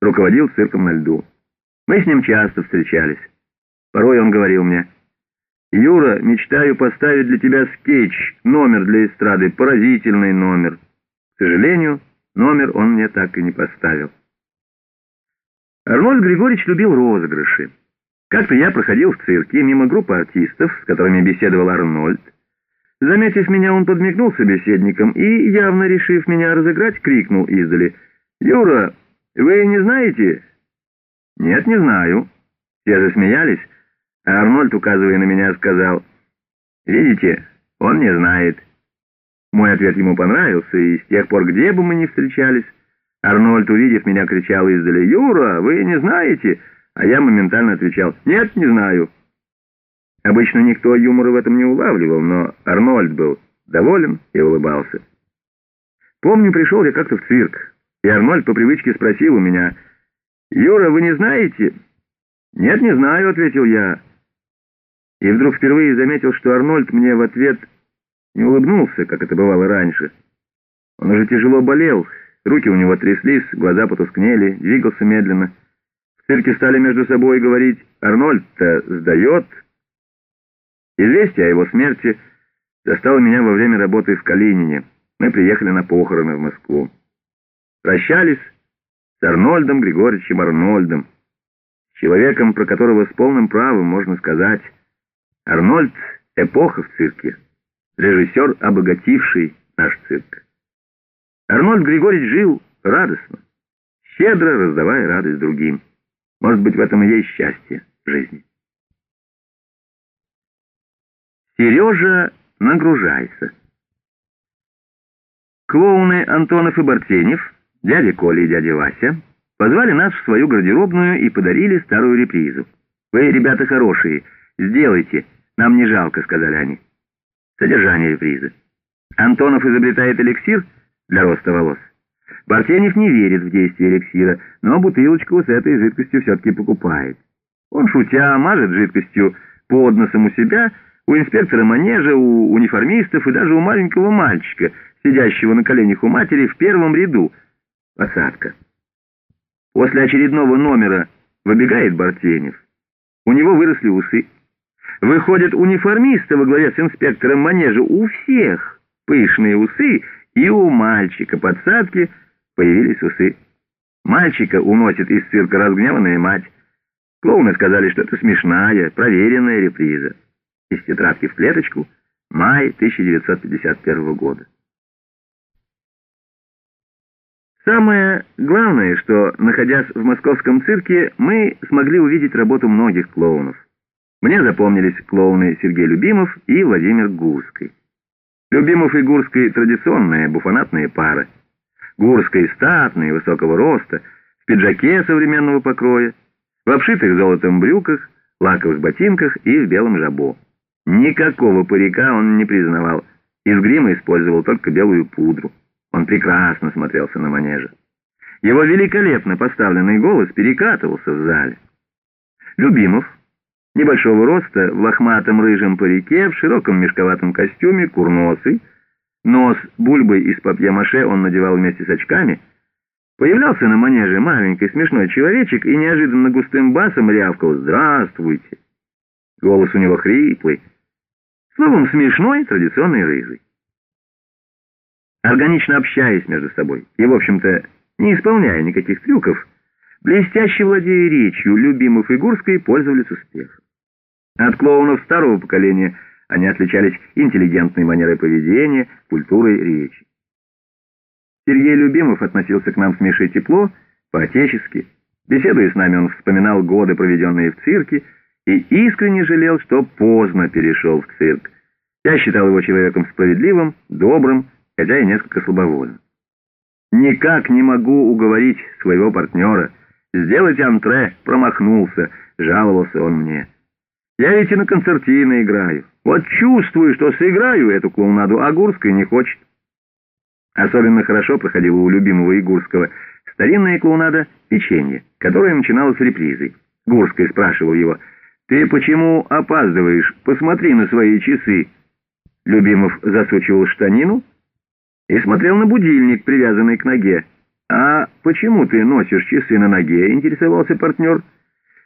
руководил цирком на льду. Мы с ним часто встречались. Порой он говорил мне, «Юра, мечтаю поставить для тебя скетч, номер для эстрады, поразительный номер». К сожалению, номер он мне так и не поставил. Арнольд Григорьевич любил розыгрыши. Как-то я проходил в цирке мимо группы артистов, с которыми беседовал Арнольд. Заметив меня, он подмигнул собеседником и, явно решив меня разыграть, крикнул издали. «Юра, вы не знаете?» «Нет, не знаю». Все засмеялись, а Арнольд, указывая на меня, сказал, «Видите, он не знает». Мой ответ ему понравился, и с тех пор, где бы мы ни встречались, Арнольд, увидев меня, кричал издали, «Юра, вы не знаете?» А я моментально отвечал, «Нет, не знаю». Обычно никто юмора в этом не улавливал, но Арнольд был доволен и улыбался. Помню, пришел я как-то в цирк, и Арнольд по привычке спросил у меня, «Юра, вы не знаете?» «Нет, не знаю», — ответил я. И вдруг впервые заметил, что Арнольд мне в ответ не улыбнулся, как это бывало раньше. Он уже тяжело болел, руки у него тряслись, глаза потускнели, двигался медленно. В цирке стали между собой говорить «Арнольд-то сдает». Известие о его смерти застало меня во время работы в Калинине. Мы приехали на похороны в Москву. Прощались с Арнольдом Григорьевичем Арнольдом, человеком, про которого с полным правом можно сказать «Арнольд — эпоха в цирке» режиссер, обогативший наш цирк. Арнольд Григорьевич жил радостно, щедро раздавая радость другим. Может быть, в этом и есть счастье жизни. Сережа, нагружайся. Клоуны Антонов и Бартенев, дядя Коля и дядя Вася, позвали нас в свою гардеробную и подарили старую репризу. «Вы, ребята хорошие, сделайте, нам не жалко», — сказали они. Содержание репризы. Антонов изобретает эликсир для роста волос. Бартенев не верит в действие эликсира, но бутылочку с этой жидкостью все-таки покупает. Он, шутя, мажет жидкостью под носом у себя, у инспектора манежа, у униформистов и даже у маленького мальчика, сидящего на коленях у матери в первом ряду. Посадка. После очередного номера выбегает Бартенев. У него выросли усы. Выходят униформисты во главе с инспектором манежа. У всех пышные усы, и у мальчика подсадки появились усы. Мальчика уносит из цирка разгневанная мать. Клоуны сказали, что это смешная, проверенная реприза. Из тетрадки в клеточку. Май 1951 года. Самое главное, что, находясь в московском цирке, мы смогли увидеть работу многих клоунов. Мне запомнились клоуны Сергей Любимов и Владимир Гурский. Любимов и Гурский — традиционная буфонатная пара. Гурский статный, высокого роста, в пиджаке современного покроя, в обшитых золотом брюках, лаковых ботинках и в белом жабо. Никакого парика он не признавал, из грима использовал только белую пудру. Он прекрасно смотрелся на манеже. Его великолепно поставленный голос перекатывался в зале. Любимов — небольшого роста, в лохматом рыжем парике, в широком мешковатом костюме, курносый, нос бульбой из папье-маше он надевал вместе с очками, появлялся на манеже маленький смешной человечек и неожиданно густым басом рявкал «Здравствуйте!». Голос у него хриплый, словом, смешной, традиционный рыжий. Органично общаясь между собой и, в общем-то, не исполняя никаких трюков, блестяще владея речью, Любимов и Гурской пользовались успехом. От клоунов старого поколения они отличались интеллигентной манерой поведения, культурой речи. Сергей Любимов относился к нам с Мишей тепло, по-отечески. Беседуя с нами, он вспоминал годы, проведенные в цирке, и искренне жалел, что поздно перешел в цирк. Я считал его человеком справедливым, добрым, хотя и несколько слабовольным. «Никак не могу уговорить своего партнера. Сделать антре, промахнулся», — жаловался он мне. Я ведь и на концертино играю. Вот чувствую, что сыграю эту клоунаду, а Гурская не хочет. Особенно хорошо проходила у любимого Игурского старинная клоунада «Печенье», которая начиналась репризой. Гурский спрашивал его, «Ты почему опаздываешь? Посмотри на свои часы». Любимов засучивал штанину и смотрел на будильник, привязанный к ноге. «А почему ты носишь часы на ноге?» — интересовался партнер.